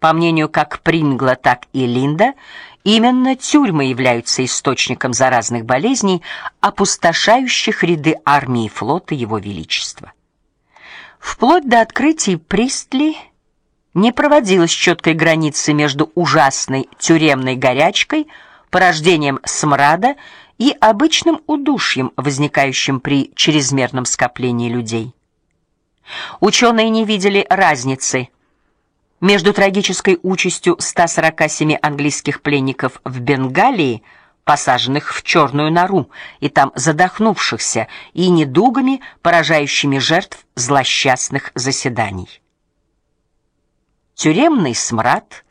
По мнению как Прингла, так и Линда, именно тюрьмы являются источником заразных болезней, опустошающих ряды армии и флота его величества. Вплоть до открытий Пристли не проводилось четкой границы между ужасной тюремной горячкой, порождением смрада и обычным удушьем, возникающим при чрезмерном скоплении людей. Ученые не видели разницы между трагической участью 147 английских пленников в Бенгалии, посаженных в черную нору и там задохнувшихся, и недугами, поражающими жертв злосчастных заседаний. Тюремный смрад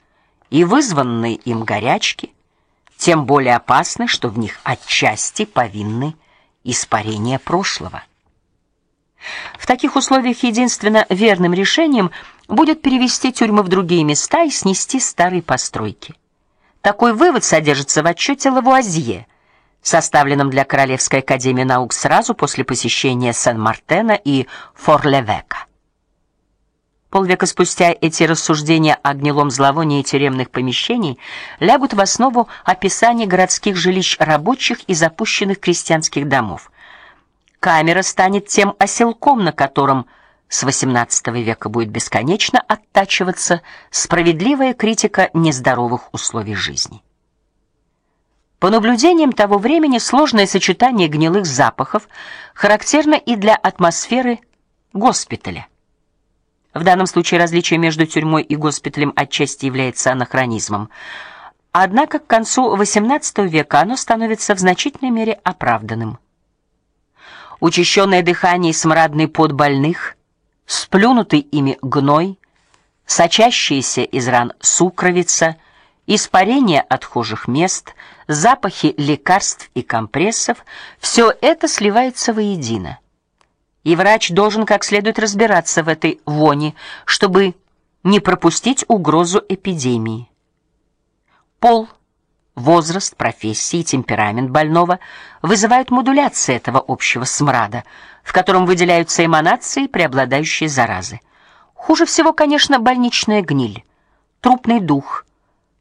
и вызванные им горячки тем более опасны, что в них отчасти повинны испарения прошлого. В таких условиях единственно верным решением будет перевести тюрьмы в другие места и снести старые постройки. Такой вывод содержится в отчете Лавуазье, составленном для Королевской академии наук сразу после посещения Сен-Мартена и Форлевека. Полвека спустя эти рассуждения о гнилом зловонии тюремных помещений лягут в основу описания городских жилищ рабочих и запущенных крестьянских домов. Камера станет тем оселком, на котором с XVIII века будет бесконечно оттачиваться справедливая критика нездоровых условий жизни. По наблюдениям того времени сложное сочетание гнилых запахов характерно и для атмосферы госпиталя. В данном случае различие между тюрьмой и госпиталем отчасти является анахронизмом. Однако к концу XVIII века оно становится в значительной мере оправданным. Учащенное дыхание и смрадный пот больных, сплюнутый ими гной, сочащиеся из ран сукровица, испарение отхожих мест, запахи лекарств и компрессов все это сливается воедино и врач должен как следует разбираться в этой вони, чтобы не пропустить угрозу эпидемии. Пол, возраст, профессия и темперамент больного вызывают модуляцию этого общего смрада, в котором выделяются эманации, преобладающие заразы. Хуже всего, конечно, больничная гниль, трупный дух,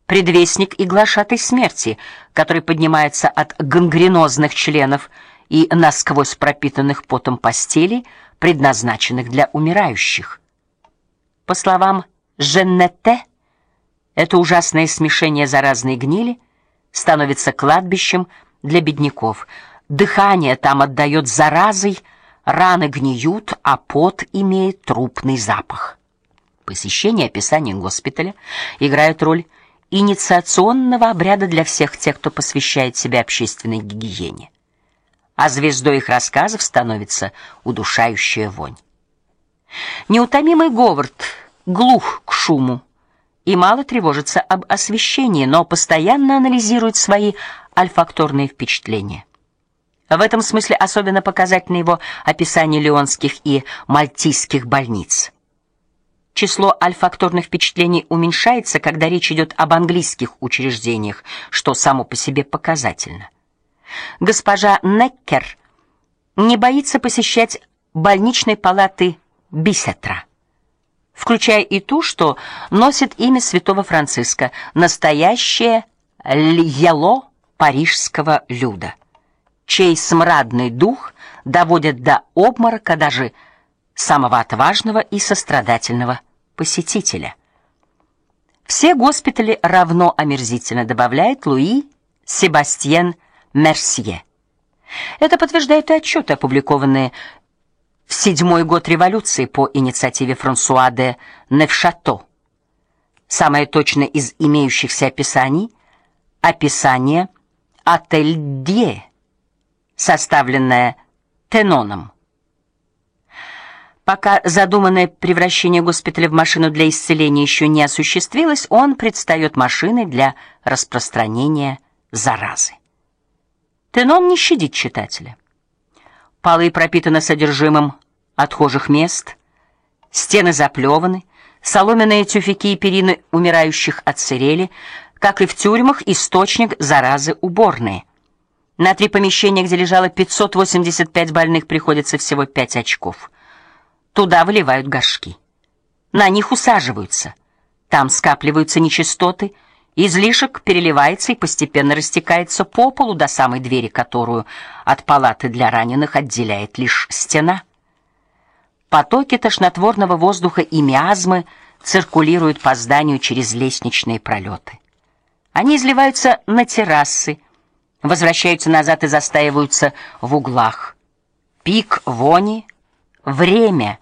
предвестник и глашатай смерти, который поднимается от гангренозных членов и насквозь пропитанных потом постелей, предназначенных для умирающих. По словам Женнете, это ужасное смешение заразной гнили становится кладбищем для бедняков. Дыхание там отдает заразой, раны гниют, а пот имеет трупный запах. Посещение описания госпиталя играет роль инициационного обряда для всех тех, кто посвящает себя общественной гигиене а звездой их рассказов становится удушающая вонь. Неутомимый Говард глух к шуму и мало тревожится об освещении, но постоянно анализирует свои альфакторные впечатления. В этом смысле особенно показательно его описание леонских и мальтийских больниц. Число альфакторных впечатлений уменьшается, когда речь идет об английских учреждениях, что само по себе показательно. Госпожа Неккер не боится посещать больничной палаты Бисетра, включая и ту, что носит имя святого Франциска, настоящее льело парижского люда, чей смрадный дух доводит до обморока даже самого отважного и сострадательного посетителя. Все госпитали равно омерзительно, добавляет Луи Себастьен Мерсье. Это подтверждают и отчеты, опубликованные в седьмой год революции по инициативе Франсуа де Невшато. Самое точное из имеющихся описаний описание Отель Дье, составленное Теноном. Пока задуманное превращение госпиталя в машину для исцеления еще не осуществилось, он предстает машиной для распространения заразы. Тенон не щадит читателя. Полы пропитаны содержимым отхожих мест, стены заплеваны, соломенные тюфяки и перины умирающих отсырели, как и в тюрьмах, источник заразы уборные. На три помещения, где лежало 585 больных, приходится всего 5 очков. Туда выливают горшки. На них усаживаются. Там скапливаются нечистоты, излишек переливается и постепенно растекается по полу до самой двери, которую от палаты для раненых отделяет лишь стена. Потоки тошнотворного воздуха и миазмы циркулируют по зданию через лестничные пролеты. Они изливаются на террасы, возвращаются назад и застаиваются в углах. Пик вони время,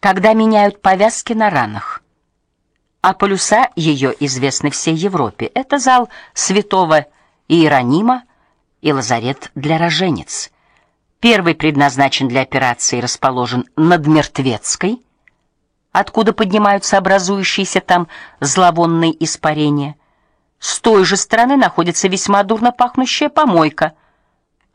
когда меняют повязки на ранах. А полюса ее известны всей Европе. Это зал Святого Иеронима и лазарет для роженец. Первый предназначен для операции, расположен над Мертвецкой, откуда поднимаются образующиеся там зловонные испарения. С той же стороны находится весьма дурно пахнущая помойка,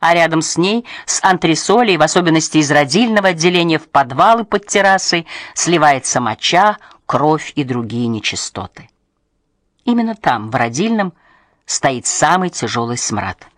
а рядом с ней, с антресолей, в особенности из родильного отделения в подвалы под террасой, сливается моча, кровь и другие нечистоты. Именно там, в родильном, стоит самый тяжелый смрад.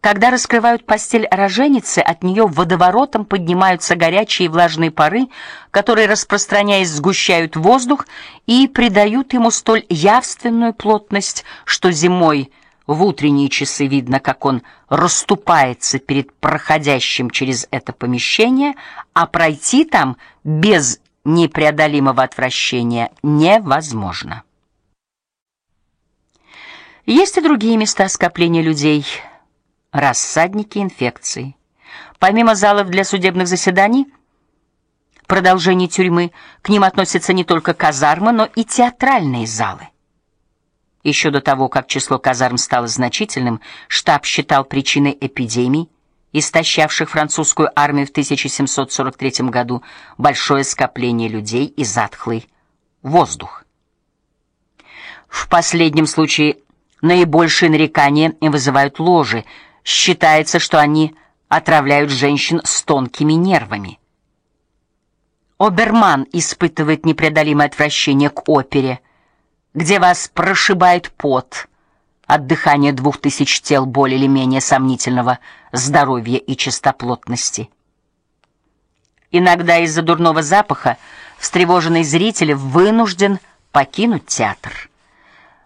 Когда раскрывают постель роженицы, от нее водоворотом поднимаются горячие и влажные пары, которые, распространяясь, сгущают воздух и придают ему столь явственную плотность, что зимой в утренние часы видно, как он расступается перед проходящим через это помещение, а пройти там без непреодолимого отвращения невозможно. Есть и другие места скопления людей – рассадники инфекции. Помимо залов для судебных заседаний, продолжение тюрьмы, к ним относятся не только казармы, но и театральные залы. Еще до того, как число казарм стало значительным, штаб считал причиной эпидемий, истощавших французскую армию в 1743 году, большое скопление людей и затхлый воздух. В последнем случае наибольшие нарекания вызывают ложи, Считается, что они отравляют женщин с тонкими нервами. Оберман испытывает непреодолимое отвращение к опере, где вас прошибает пот от дыхания двух тысяч тел более или менее сомнительного здоровья и чистоплотности. Иногда из-за дурного запаха встревоженный зритель вынужден покинуть театр.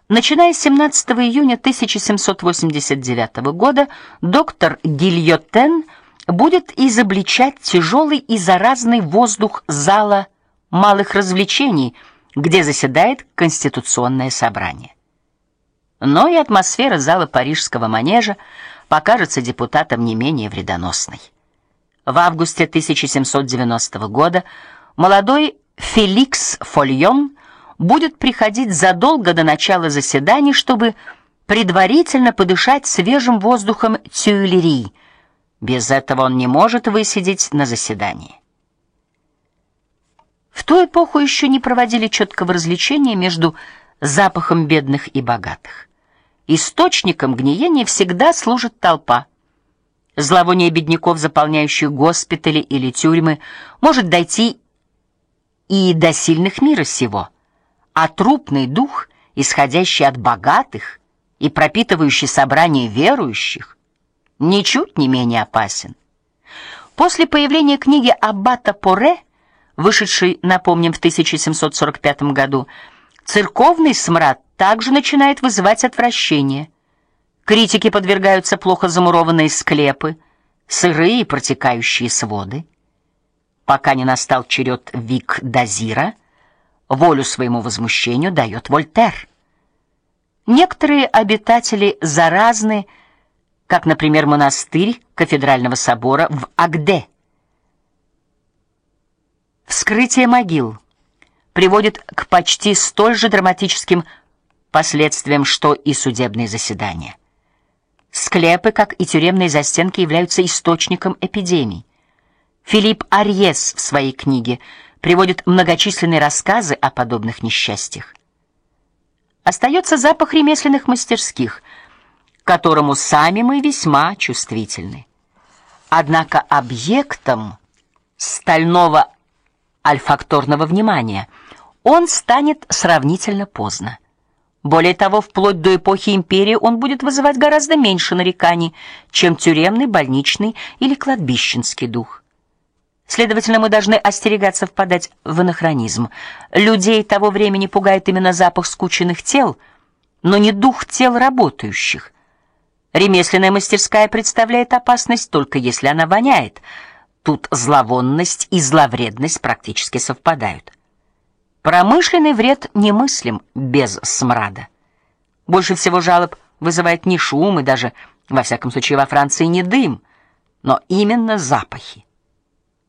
Начиная с 17 июня 1789 года доктор Гильотен будет изобличать тяжелый и заразный воздух зала малых развлечений, где заседает конституционное собрание. Но и атмосфера зала Парижского манежа покажется депутатам не менее вредоносной. В августе 1790 года молодой Феликс Фольон будет приходить задолго до начала заседаний, чтобы предварительно подышать свежим воздухом Тюильри. Без этого он не может высидеть на заседании. В ту эпоху еще не проводили четкого различения между запахом бедных и богатых. Источником гниения всегда служит толпа. Зловоние бедняков, заполняющих госпитали или тюрьмы, может дойти и до сильных мира сего а трупный дух, исходящий от богатых и пропитывающий собрание верующих, ничуть не менее опасен. После появления книги аббата Поре, вышедшей, напомним, в 1745 году, церковный смрад также начинает вызывать отвращение. Критики подвергаются плохо замурованные склепы, сырые протекающие своды. Пока не настал черед Вик Дазира, волю своему возмущению дает Вольтер. Некоторые обитатели заразны, как, например, монастырь кафедрального собора в Агде. Вскрытие могил приводит к почти столь же драматическим последствиям, что и судебные заседания. Склепы, как и тюремные застенки, являются источником эпидемий. Филипп Арьес в своей книге приводит многочисленные рассказы о подобных несчастьях. Остается запах ремесленных мастерских, к которому сами мы весьма чувствительны. Однако объектом стального альфакторного внимания он станет сравнительно поздно. Более того, вплоть до эпохи империи он будет вызывать гораздо меньше нареканий, чем тюремный, больничный или кладбищенский дух. Следовательно, мы должны остерегаться впадать в анахронизм. Людей того времени пугает именно запах скученных тел, но не дух тел работающих. Ремесленная мастерская представляет опасность только если она воняет. Тут зловонность и зловредность практически совпадают. Промышленный вред немыслим без смрада. Больше всего жалоб вызывает не шум и даже во всяком случае во Франции не дым, но именно запахи.